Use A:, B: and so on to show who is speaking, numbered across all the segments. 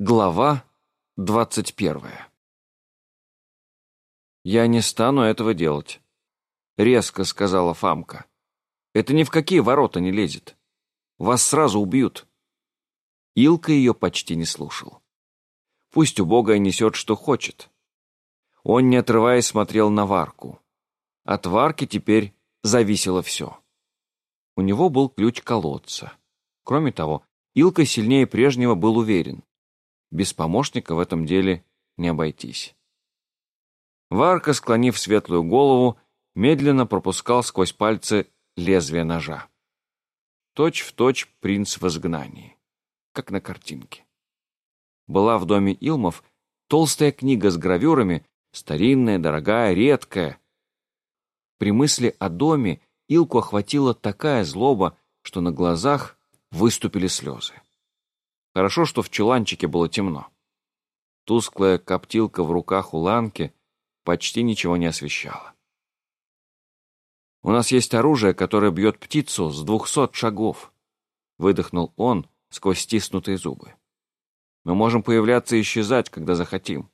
A: Глава двадцать первая «Я не стану этого делать», — резко сказала Фамка. «Это ни в какие ворота не лезет. Вас сразу убьют». Илка ее почти не слушал. Пусть убогая несет, что хочет. Он, не отрываясь, смотрел на Варку. От Варки теперь зависело все. У него был ключ колодца. Кроме того, Илка сильнее прежнего был уверен. Без помощника в этом деле не обойтись. Варка, склонив светлую голову, медленно пропускал сквозь пальцы лезвие ножа. Точь в точь принц в изгнании, как на картинке. Была в доме Илмов толстая книга с гравюрами, старинная, дорогая, редкая. При мысли о доме Илку охватила такая злоба, что на глазах выступили слезы. Хорошо, что в чуланчике было темно. Тусклая коптилка в руках у Ланки почти ничего не освещала. «У нас есть оружие, которое бьет птицу с двухсот шагов», — выдохнул он сквозь стиснутые зубы. «Мы можем появляться и исчезать, когда захотим.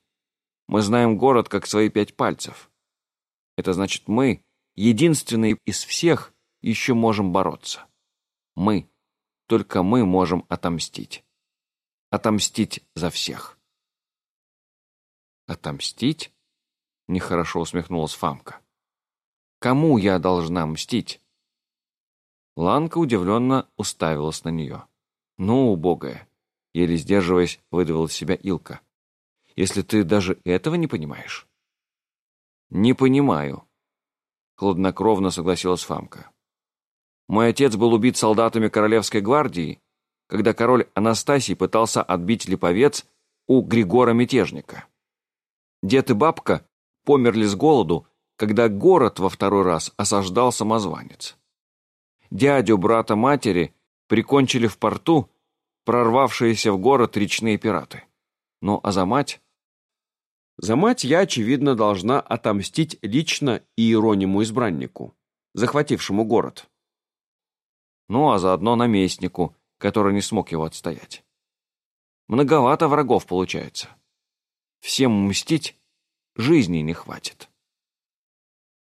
A: Мы знаем город как свои пять пальцев. Это значит, мы, единственные из всех, еще можем бороться. Мы, только мы можем отомстить» отомстить за всех. «Отомстить?» — нехорошо усмехнулась Фамка. «Кому я должна мстить?» Ланка удивленно уставилась на нее. «Ну, убогая!» — еле сдерживаясь, выдавил из себя Илка. «Если ты даже этого не понимаешь?» «Не понимаю», — хладнокровно согласилась Фамка. «Мой отец был убит солдатами Королевской гвардии, когда король Анастасий пытался отбить липовец у Григора Мятежника. Дед и бабка померли с голоду, когда город во второй раз осаждал самозванец. Дядю брата матери прикончили в порту прорвавшиеся в город речные пираты. Ну а за мать... За мать я, очевидно, должна отомстить лично Иерониму избраннику, захватившему город. Ну а заодно наместнику, который не смог его отстоять. Многовато врагов получается. Всем мстить жизни не хватит.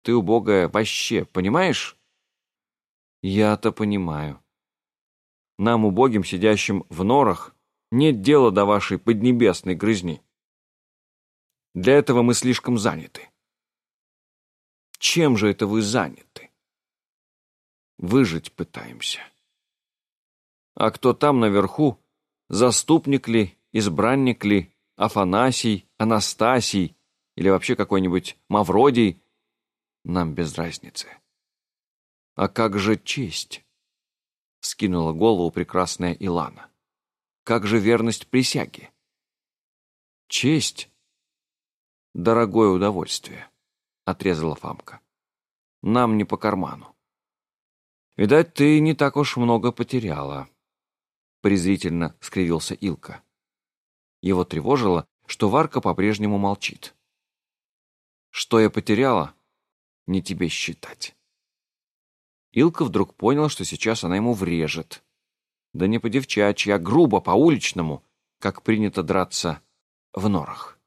A: Ты, убогая, вообще понимаешь? Я-то понимаю. Нам, убогим, сидящим в норах, нет дела до вашей поднебесной грызни. Для этого мы слишком заняты. Чем же это вы заняты? Выжить пытаемся. А кто там наверху, заступник ли, избранник ли, Афанасий, Анастасий или вообще какой-нибудь Мавродий, нам без разницы. А как же честь? Скинула голову прекрасная Илана. Как же верность присяге? Честь — дорогое удовольствие, отрезала Фамка. Нам не по карману. Видать, ты не так уж много потеряла презрительно скривился Илка. Его тревожило, что Варка по-прежнему молчит. «Что я потеряла? Не тебе считать». Илка вдруг понял, что сейчас она ему врежет. Да не по-девчачьи, а грубо, по-уличному, как принято драться в норах.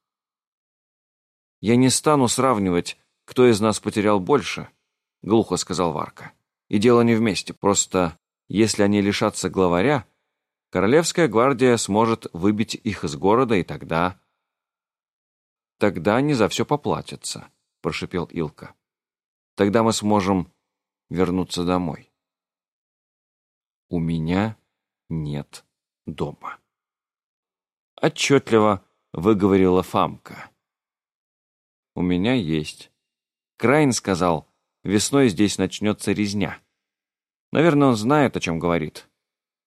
A: «Я не стану сравнивать, кто из нас потерял больше», — глухо сказал Варка. «И дело не вместе, просто если они лишатся главаря, Королевская гвардия сможет выбить их из города, и тогда... Тогда они за все поплатятся, прошипел Илка. Тогда мы сможем вернуться домой. У меня нет дома. Отчетливо выговорила Фамка. У меня есть. Крайн сказал, весной здесь начнется резня. Наверное, он знает, о чем говорит.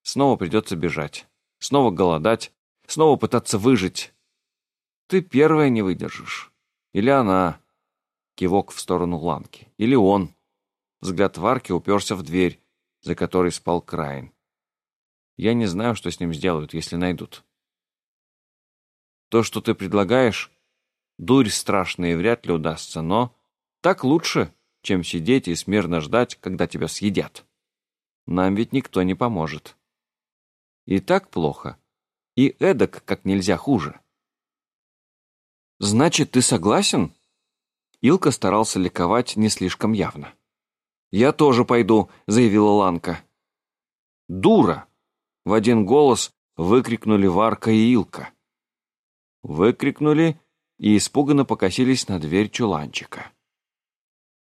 A: Снова придется бежать. Снова голодать. Снова пытаться выжить. Ты первая не выдержишь. Или она. Кивок в сторону Ланки. Или он. Взгляд Варки уперся в дверь, за которой спал Крайн. Я не знаю, что с ним сделают, если найдут. То, что ты предлагаешь, дурь страшная и вряд ли удастся, но так лучше, чем сидеть и смирно ждать, когда тебя съедят. Нам ведь никто не поможет. И так плохо, И эдак как нельзя хуже. «Значит, ты согласен?» Илка старался ликовать не слишком явно. «Я тоже пойду», — заявила Ланка. «Дура!» — в один голос выкрикнули Варка и Илка. Выкрикнули и испуганно покосились на дверь чуланчика.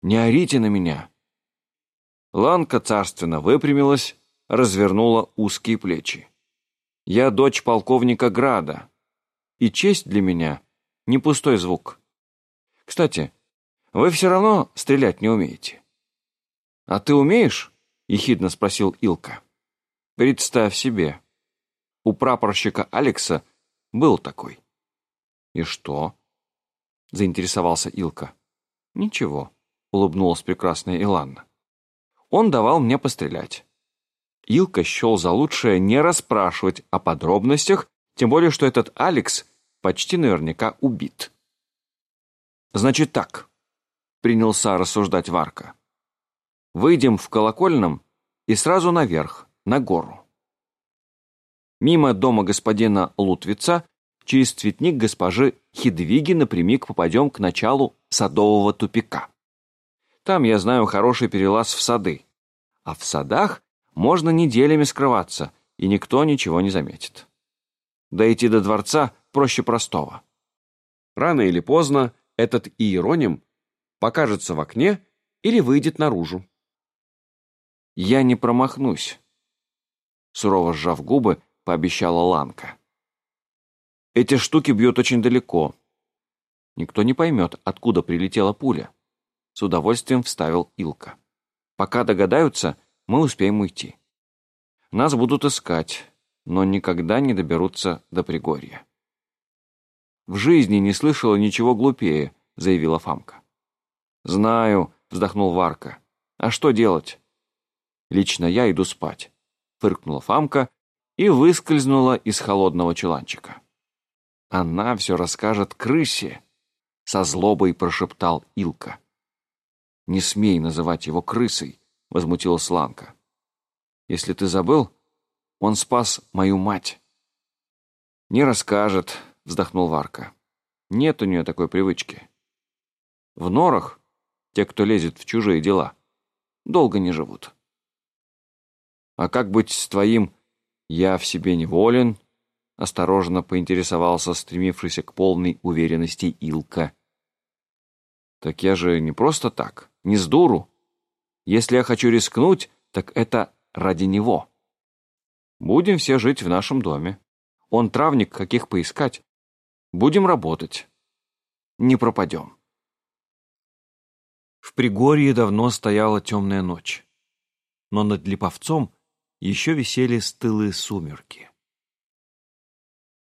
A: «Не орите на меня!» Ланка царственно выпрямилась, развернула узкие плечи. «Я дочь полковника Града, и честь для меня — не пустой звук. Кстати, вы все равно стрелять не умеете». «А ты умеешь?» — ехидно спросил Илка. «Представь себе. У прапорщика Алекса был такой». «И что?» — заинтересовался Илка. «Ничего», — улыбнулась прекрасная Иланна. «Он давал мне пострелять». Илка счел за лучшее не расспрашивать о подробностях, тем более, что этот Алекс почти наверняка убит. «Значит так», — принялся рассуждать Варка. «Выйдем в колокольном и сразу наверх, на гору. Мимо дома господина Лутвица через цветник госпожи Хидвиги напрямик попадем к началу садового тупика. Там, я знаю, хороший перелаз в сады. А в садах можно неделями скрываться, и никто ничего не заметит. Дойти до дворца проще простого. Рано или поздно этот иероним покажется в окне или выйдет наружу. «Я не промахнусь», — сурово сжав губы, пообещала Ланка. Эти штуки бьют очень далеко. Никто не поймет, откуда прилетела пуля. С удовольствием вставил Илка. Пока догадаются, мы успеем уйти. Нас будут искать, но никогда не доберутся до Пригорья. В жизни не слышала ничего глупее, заявила Фамка. Знаю, вздохнул Варка. А что делать? Лично я иду спать, фыркнула Фамка и выскользнула из холодного чуланчика. Она все расскажет крысе, со злобой прошептал Илка. Не смей называть его крысой, возмутилась Ланка. Если ты забыл, он спас мою мать. Не расскажет, вздохнул Варка. Нет у нее такой привычки. В норах те, кто лезет в чужие дела, долго не живут. А как быть с твоим «я в себе неволен», осторожно поинтересовался стремившийся к полной уверенности Илка. «Так я же не просто так, не с дуру. Если я хочу рискнуть, так это ради него. Будем все жить в нашем доме. Он травник, каких поискать. Будем работать. Не пропадем». В Пригорье давно стояла темная ночь, но над Липовцом еще висели стылые сумерки.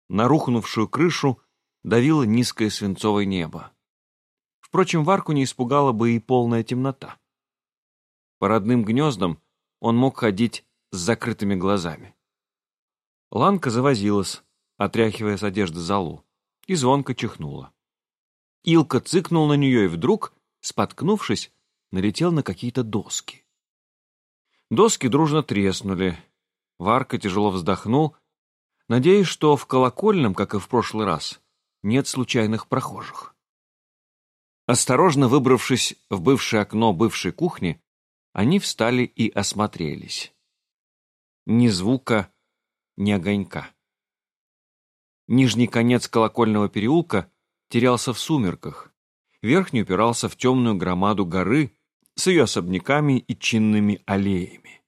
A: На рухнувшую крышу давило низкое свинцовое небо. Впрочем, Варку не испугала бы и полная темнота. По родным гнездам он мог ходить с закрытыми глазами. Ланка завозилась, отряхивая с одежды залу, и звонко чихнула. Илка цыкнул на нее и вдруг, споткнувшись, налетел на какие-то доски. Доски дружно треснули. Варка тяжело вздохнул, надеясь, что в колокольном, как и в прошлый раз, нет случайных прохожих. Осторожно выбравшись в бывшее окно бывшей кухни, они встали и осмотрелись. Ни звука, ни огонька. Нижний конец колокольного переулка терялся в сумерках, верхний упирался в темную громаду горы, с ее особняками и чинными аллеями.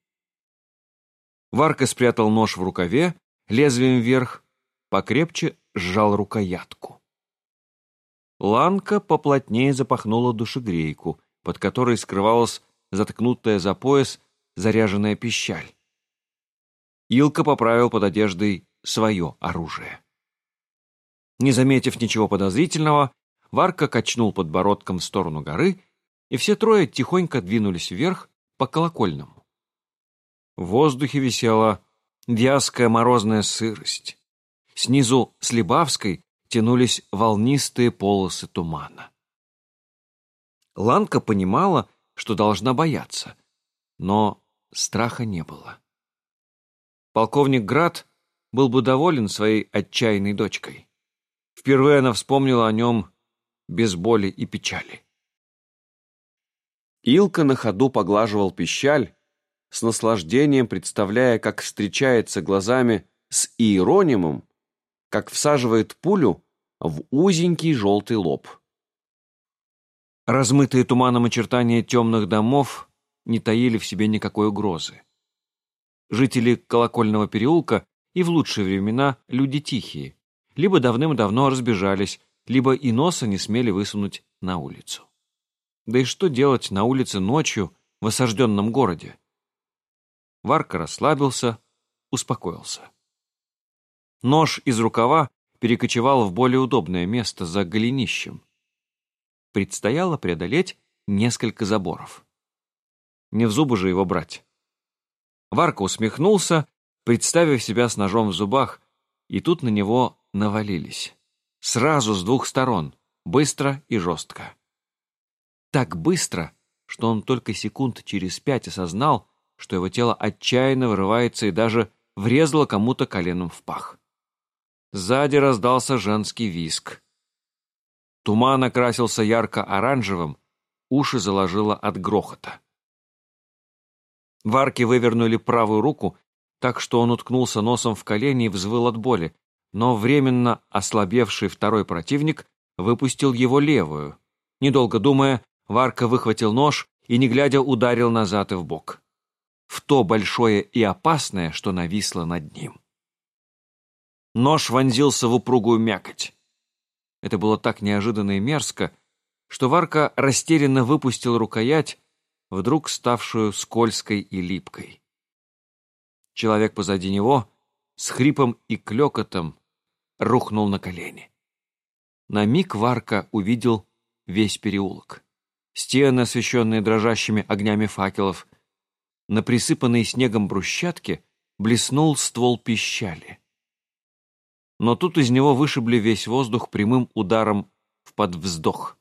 A: Варка спрятал нож в рукаве, лезвием вверх, покрепче сжал рукоятку. Ланка поплотнее запахнула душегрейку, под которой скрывалась заткнутая за пояс заряженная пищаль. Илка поправил под одеждой свое оружие. Не заметив ничего подозрительного, Варка качнул подбородком в сторону горы и все трое тихонько двинулись вверх по колокольному. В воздухе висела вязкая морозная сырость. Снизу с Либавской тянулись волнистые полосы тумана. Ланка понимала, что должна бояться, но страха не было. Полковник Град был бы доволен своей отчаянной дочкой. Впервые она вспомнила о нем без боли и печали. Илка на ходу поглаживал пищаль, с наслаждением представляя, как встречается глазами с Иеронимом, как всаживает пулю в узенький желтый лоб. Размытые туманом очертания темных домов не таили в себе никакой угрозы. Жители колокольного переулка и в лучшие времена люди тихие, либо давным-давно разбежались, либо и носа не смели высунуть на улицу. Да и что делать на улице ночью в осажденном городе? Варка расслабился, успокоился. Нож из рукава перекочевал в более удобное место за голенищем. Предстояло преодолеть несколько заборов. Не в зубы же его брать. Варка усмехнулся, представив себя с ножом в зубах, и тут на него навалились. Сразу с двух сторон, быстро и жестко. Так быстро, что он только секунд через пять осознал, что его тело отчаянно вырывается и даже врезало кому-то коленом в пах. Сзади раздался женский виск. Туман окрасился ярко-оранжевым, уши заложило от грохота. Варки вывернули правую руку, так что он уткнулся носом в колени и взвыл от боли, но временно ослабевший второй противник выпустил его левую. Недолго думая, Варка выхватил нож и, не глядя, ударил назад и в бок. В то большое и опасное, что нависло над ним. Нож вонзился в упругую мякоть. Это было так неожиданно и мерзко, что Варка растерянно выпустил рукоять, вдруг ставшую скользкой и липкой. Человек позади него с хрипом и клёкотом рухнул на колени. На миг Варка увидел весь переулок стены, освещенные дрожащими огнями факелов. На присыпанной снегом брусчатке блеснул ствол пищали. Но тут из него вышибли весь воздух прямым ударом в подвздох.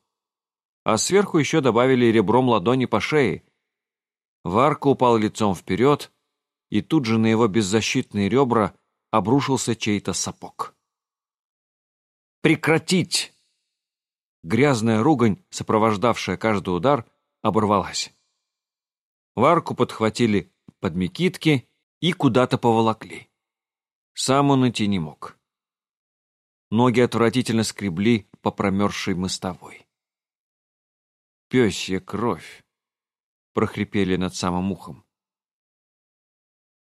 A: А сверху еще добавили ребром ладони по шее. Варка упал лицом вперед, и тут же на его беззащитные ребра обрушился чей-то сапог. «Прекратить!» Грязная ругань, сопровождавшая каждый удар, оборвалась. Варку подхватили под мекитки и куда-то поволокли. Сам он идти не мог. Ноги отвратительно скребли по промерзшей мостовой. «Пёсья кровь!» — прохрипели над самым ухом.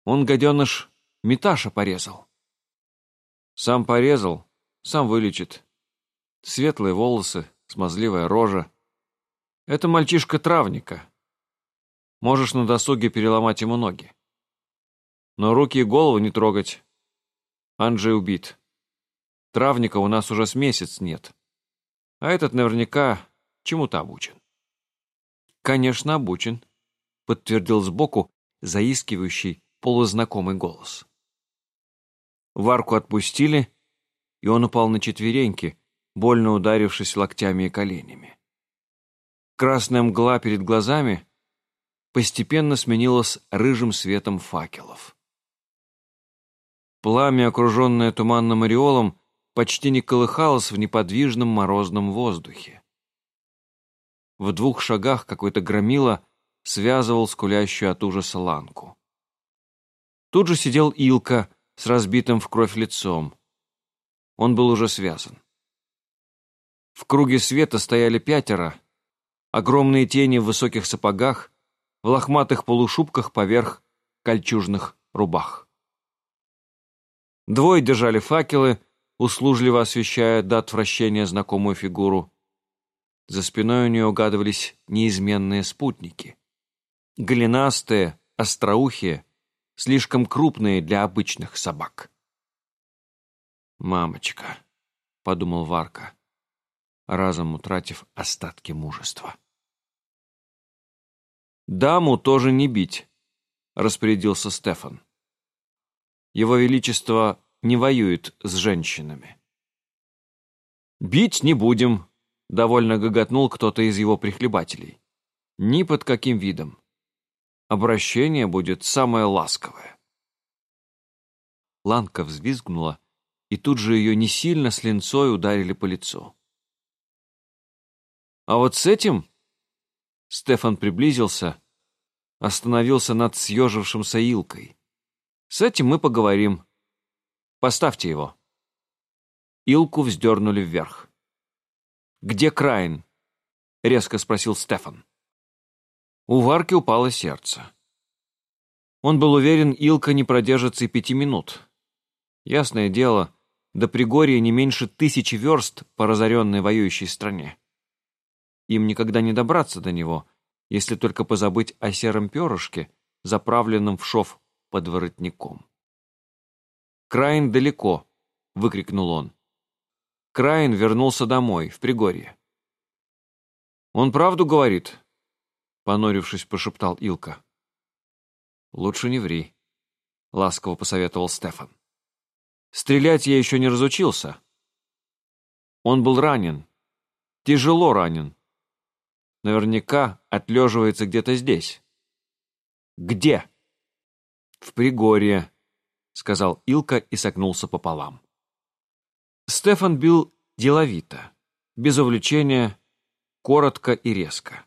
A: Он, гаденыш, Миташа порезал. Сам порезал, сам вылечит. Светлые волосы, смазливая рожа. Это мальчишка травника. Можешь на досуге переломать ему ноги. Но руки и голову не трогать. Анджей убит. Травника у нас уже с месяц нет. А этот наверняка чему-то обучен. Конечно, обучен, подтвердил сбоку заискивающий полузнакомый голос. Варку отпустили, и он упал на четвереньки, больно ударившись локтями и коленями. Красная мгла перед глазами постепенно сменилась рыжим светом факелов. Пламя, окруженное туманным ореолом, почти не колыхалось в неподвижном морозном воздухе. В двух шагах какой-то громила связывал скулящую от ужаса ланку. Тут же сидел Илка с разбитым в кровь лицом. Он был уже связан. В круге света стояли пятеро, огромные тени в высоких сапогах, в лохматых полушубках поверх кольчужных рубах. Двое держали факелы, услужливо освещая до отвращения знакомую фигуру. За спиной у нее угадывались неизменные спутники. Голенастые, остроухие, слишком крупные для обычных собак. «Мамочка», — подумал Варка, разом утратив остатки мужества. «Даму тоже не бить», — распорядился Стефан. «Его Величество не воюет с женщинами». «Бить не будем», — довольно гоготнул кто-то из его прихлебателей. «Ни под каким видом. Обращение будет самое ласковое». Ланка взвизгнула, и тут же ее не сильно с линцой ударили по лицу. А вот с этим Стефан приблизился, остановился над съежившимся Илкой. С этим мы поговорим. Поставьте его. Илку вздернули вверх. «Где Крайн?» — резко спросил Стефан. У Варки упало сердце. Он был уверен, Илка не продержится и пяти минут. Ясное дело, до Пригорья не меньше тысячи верст по разоренной воюющей стране. Им никогда не добраться до него, если только позабыть о сером перышке, заправленном в шов под воротником. «Краин далеко!» — выкрикнул он. Краин вернулся домой, в Пригорье. «Он правду говорит?» — понурившись, прошептал Илка. «Лучше не ври», — ласково посоветовал Стефан. «Стрелять я еще не разучился. Он был ранен, тяжело ранен. Наверняка отлеживается где-то здесь». «Где?» «В Пригорье», — сказал Илка и согнулся пополам. Стефан бил деловито, без увлечения, коротко и резко.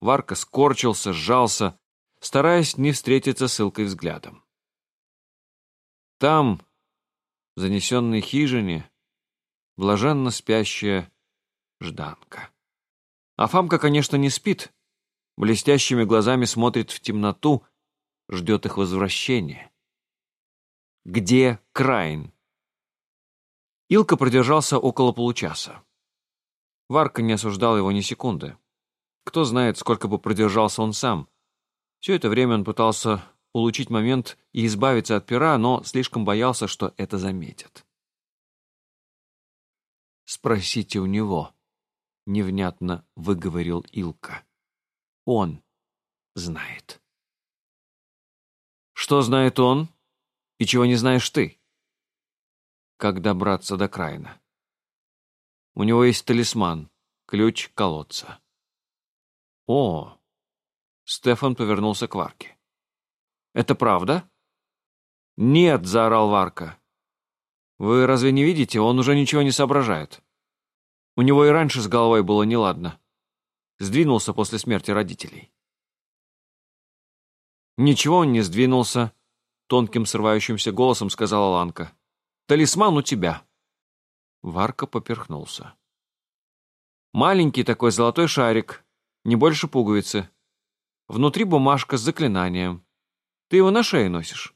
A: Варка скорчился, сжался, стараясь не встретиться с Илкой взглядом. Там, в занесенной хижине, блаженно спящая Жданка. А Фамка, конечно, не спит, блестящими глазами смотрит в темноту, ждет их возвращения. Где Крайн? Илка продержался около получаса. Варка не осуждал его ни секунды. Кто знает, сколько бы продержался он сам. Все это время он пытался улучшить момент и избавиться от пера, но слишком боялся, что это заметят. «Спросите у него», — невнятно выговорил Илка. «Он знает». «Что знает он и чего не знаешь ты?» как добраться до Крайна. У него есть талисман, ключ колодца. О! Стефан повернулся к Варке. Это правда? Нет, заорал Варка. Вы разве не видите, он уже ничего не соображает. У него и раньше с головой было неладно. Сдвинулся после смерти родителей. Ничего он не сдвинулся, тонким срывающимся голосом сказала Ланка. Талисман у тебя». Варка поперхнулся. «Маленький такой золотой шарик, не больше пуговицы. Внутри бумажка с заклинанием. Ты его на шее носишь».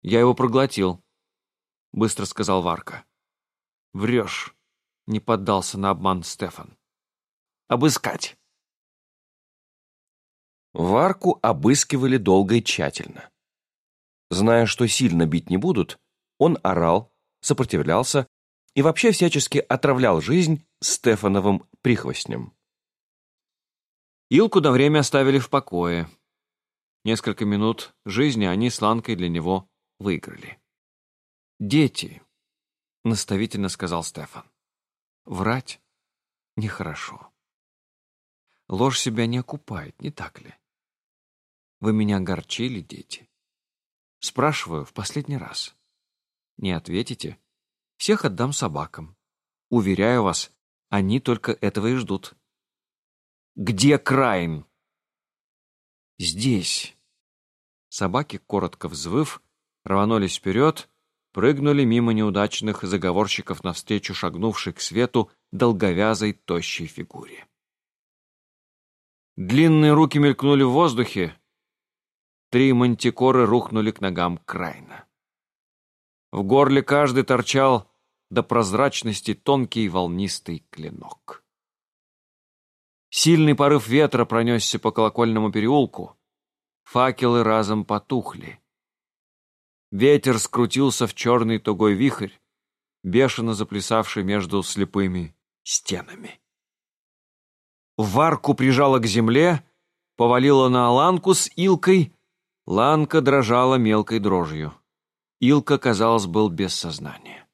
A: «Я его проглотил», — быстро сказал Варка. «Врешь», — не поддался на обман Стефан. «Обыскать».
B: Варку обыскивали долго и тщательно. Зная, что сильно бить не будут, он орал, сопротивлялся и вообще всячески отравлял жизнь Стефановым прихвостнем.
A: Илку на время оставили в покое. Несколько минут жизни они с Ланкой для него выиграли. «Дети», — наставительно сказал Стефан, — «врать нехорошо. Ложь себя не окупает, не так ли? Вы меня огорчили, дети. Спрашиваю в последний раз. Не ответите? Всех отдам собакам. Уверяю вас, они только этого и ждут. Где Крайн? Здесь. Собаки, коротко взвыв, рванулись вперед, прыгнули мимо неудачных заговорщиков навстречу шагнувшей к свету долговязой тощей фигуре. Длинные руки мелькнули в воздухе, Три мантикоры рухнули к ногам Крайна. В горле каждый торчал до прозрачности тонкий волнистый клинок. Сильный порыв ветра пронесся по колокольному переулку. Факелы разом потухли. Ветер скрутился в черный тугой вихрь, бешено заплясавший между слепыми стенами. Варку прижало к земле, повалило на аланку с илкой Ланка дрожала мелкой дрожью. Илка, казалось, был без сознания.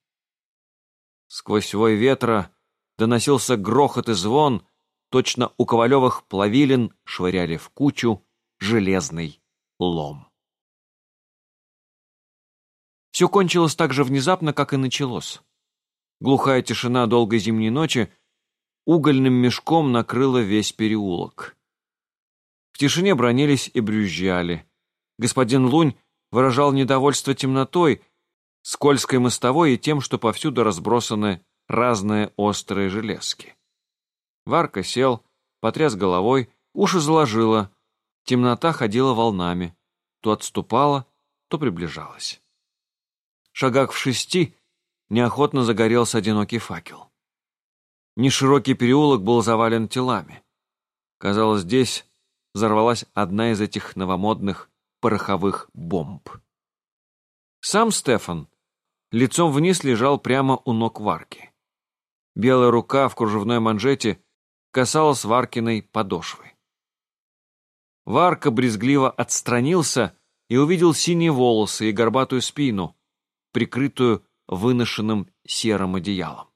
A: Сквозь свой ветра доносился грохот и звон, точно у Ковалевых плавилин швыряли в кучу железный лом. Все кончилось так же внезапно, как и началось. Глухая тишина долгой зимней ночи угольным мешком накрыла весь переулок. В тишине бронились и брюзжали. Господин Лунь выражал недовольство темнотой, скользкой мостовой и тем, что повсюду разбросаны разные острые железки. Варка сел, потряс головой, уши заложило, темнота ходила волнами, то отступала, то приближалась. Шагах в шести неохотно загорелся одинокий факел. Неширокий переулок был завален телами. Казалось, здесь взорвалась одна из этих новомодных пороховых бомб. Сам Стефан лицом вниз лежал прямо у ног Варки. Белая рука в кружевной манжете касалась Варкиной подошвы. Варка брезгливо отстранился и увидел синие волосы и горбатую спину, прикрытую выношенным серым одеялом.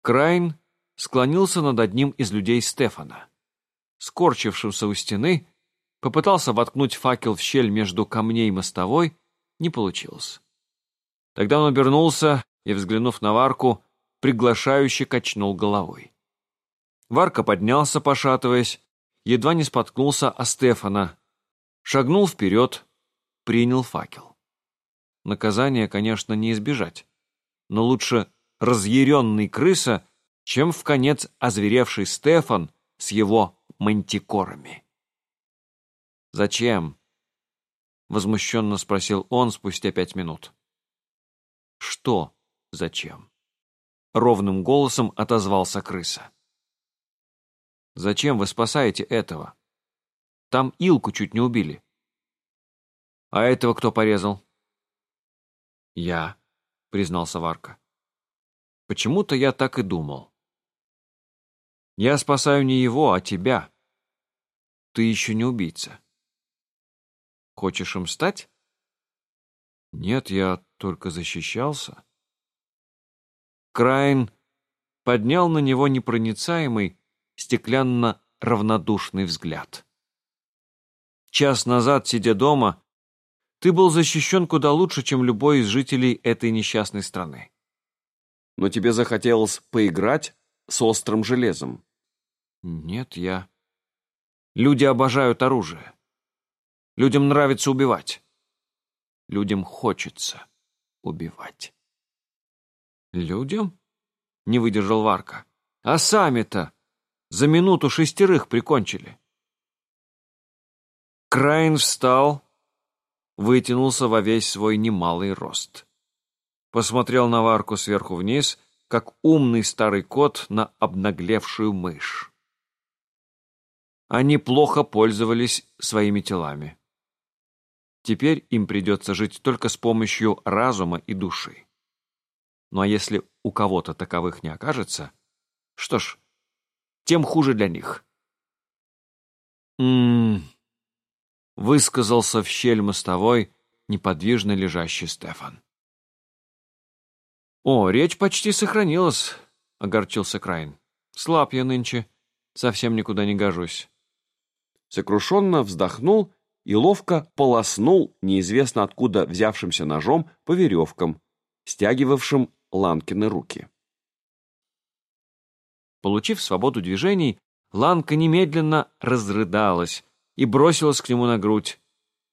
A: Крайн склонился над одним из людей Стефана. Скорчившимся у стены, попытался воткнуть факел в щель между камней мостовой, не получилось. Тогда он обернулся и, взглянув на Варку, приглашающе качнул головой. Варка поднялся, пошатываясь, едва не споткнулся о Стефана, шагнул вперед, принял факел. Наказание, конечно, не избежать, но лучше разъяренный крыса, чем в конец озверевший Стефан с его мантикорами. «Зачем?» — возмущенно спросил он спустя пять минут. «Что зачем?» — ровным голосом отозвался крыса. «Зачем вы спасаете этого? Там Илку чуть не убили». «А этого кто порезал?» «Я», — признался Варка. Почему-то я так и думал. Я спасаю не его, а тебя. Ты еще не убийца. Хочешь им стать? Нет, я только защищался. Крайн поднял на него непроницаемый, стеклянно-равнодушный взгляд. Час назад, сидя дома, ты был защищен куда лучше, чем любой из жителей этой несчастной страны но тебе захотелось поиграть с острым железом. Нет, я... Люди обожают оружие. Людям нравится убивать. Людям хочется убивать. Людям? Не выдержал Варка. А сами-то за минуту шестерых прикончили. Крайн встал, вытянулся во весь свой немалый рост посмотрел на Варку сверху вниз, как умный старый кот на обнаглевшую мышь. Они плохо пользовались своими телами. Теперь им придется жить только с помощью разума и души. Ну а если у кого-то таковых не окажется, что ж, тем хуже для них. «М-м-м», высказался в щель мостовой неподвижно лежащий Стефан. «О, речь почти сохранилась», — огорчился Крайн. «Слаб я нынче, совсем никуда не гожусь».
B: Сокрушенно вздохнул и ловко полоснул неизвестно откуда взявшимся ножом по веревкам, стягивавшим Ланкины руки.
A: Получив свободу движений, Ланка немедленно разрыдалась и бросилась к нему на грудь.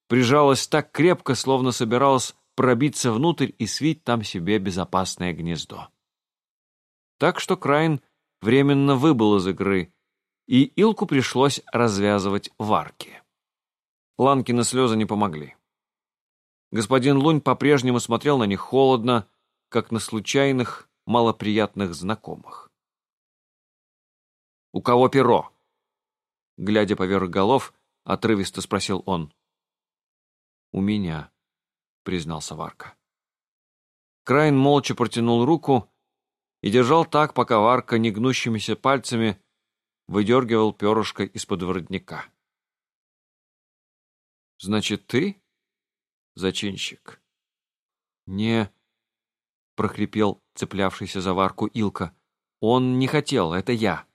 A: Прижалась так крепко, словно собиралась пробиться внутрь и свить там себе безопасное гнездо. Так что Крайн временно выбыл из игры, и Илку пришлось развязывать в арке. Ланкины слезы не помогли. Господин Лунь по-прежнему смотрел на них холодно, как на случайных, малоприятных знакомых. «У кого перо?» Глядя поверх голов, отрывисто спросил он. «У меня», признался Варка. Крайн молча протянул руку и держал так, пока Варка негнущимися пальцами выдергивал перышко из-под воротника. «Значит, ты зачинщик?» «Не...» — прохрипел цеплявшийся за Варку Илка. «Он не хотел, это я.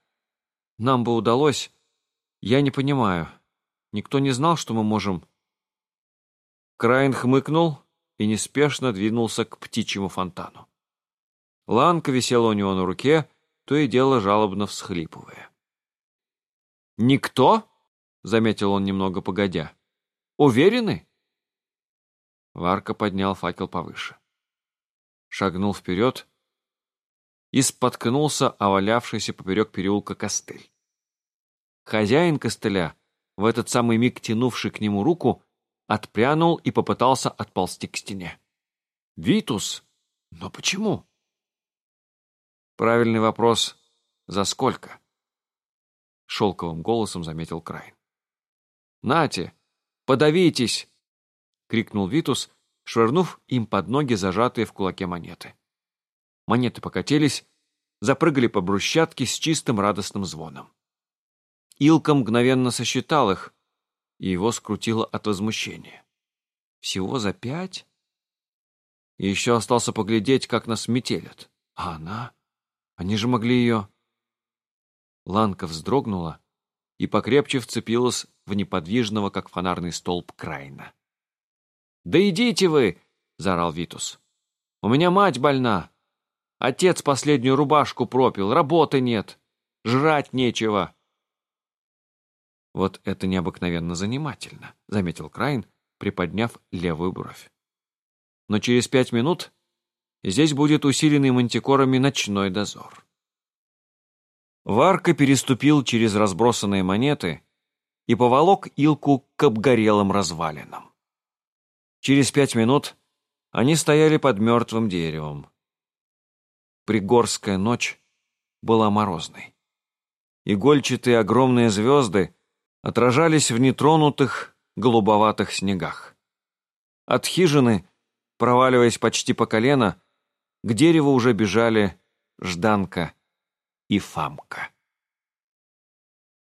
A: Нам бы удалось. Я не понимаю. Никто не знал, что мы можем...» Крайн хмыкнул, и неспешно двинулся к птичьему фонтану. Ланка висела у него на руке, то и дело жалобно всхлипывая. «Никто?» — заметил он немного погодя. «Уверены?» Варка поднял факел повыше. Шагнул вперед и споткнулся о валявшийся поперек переулка костыль. Хозяин костыля, в этот самый миг тянувший к нему руку, отпрянул и попытался отползти к стене. «Витус! Но почему?» Правильный вопрос «За сколько?» Шелковым голосом заметил Крайн. «Нате! Подавитесь!» — крикнул Витус, швырнув им под ноги зажатые в кулаке монеты. Монеты покатились, запрыгали по брусчатке с чистым радостным звоном. Илка мгновенно сосчитал их, и его скрутило от возмущения. Всего за пять? И еще остался поглядеть, как нас метелят. А она? Они же могли ее... Ланка вздрогнула и покрепче вцепилась в неподвижного, как фонарный столб, Крайна. «Да идите вы!» — заорал Витус. «У меня мать больна. Отец последнюю рубашку пропил, работы нет, жрать нечего». «Вот это необыкновенно занимательно», — заметил Крайн, приподняв левую бровь. «Но через пять минут здесь будет усиленный мантикорами ночной дозор». Варка переступил через разбросанные монеты и поволок Илку к обгорелым развалинам. Через пять минут они стояли под мертвым деревом. Пригорская ночь была морозной. Игольчатые огромные звезды отражались в нетронутых голубоватых снегах. От хижины, проваливаясь почти по колено, к дереву уже бежали Жданка и Фамка.